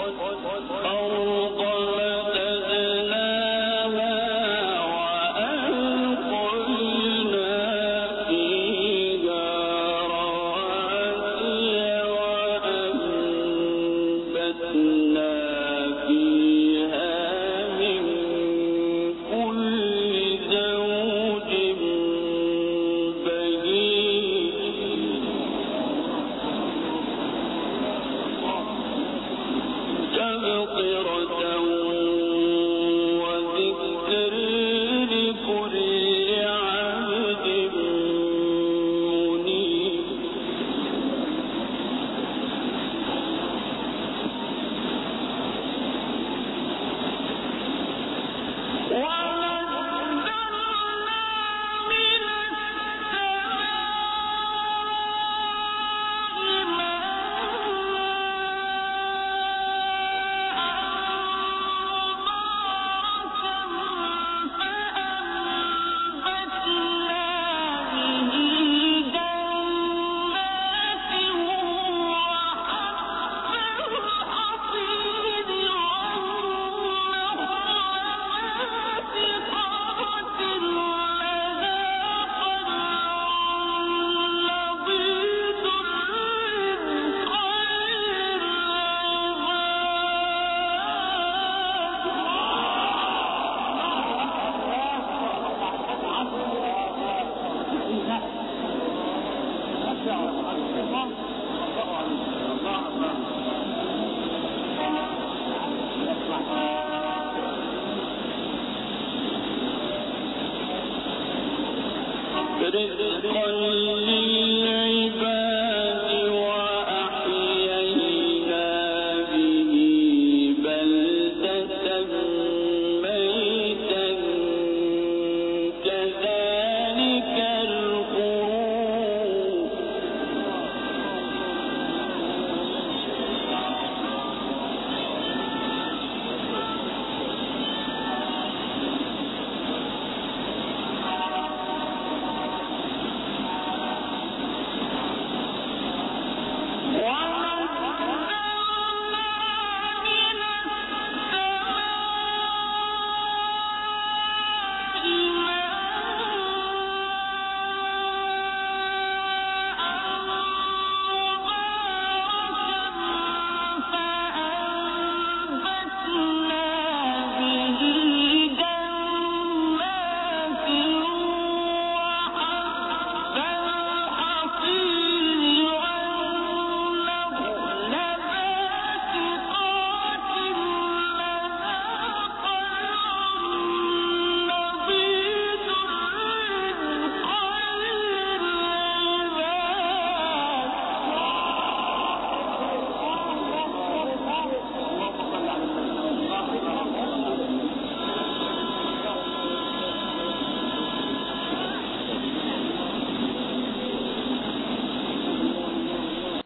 أرضا